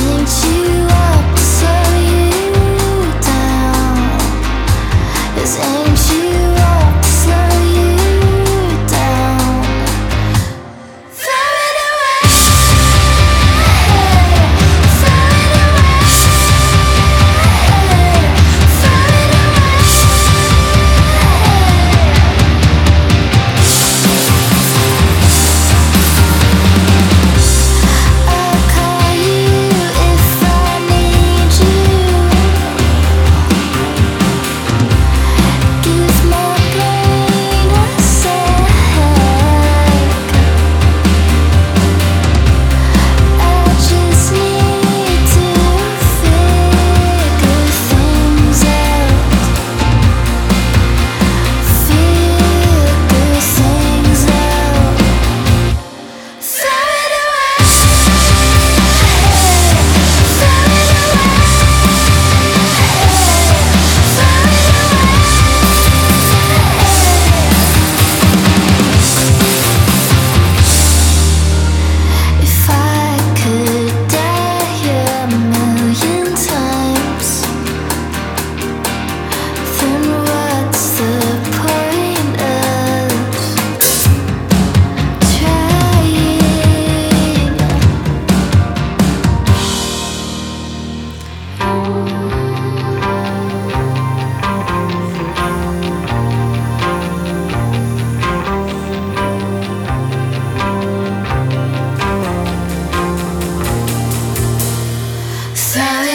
into Silent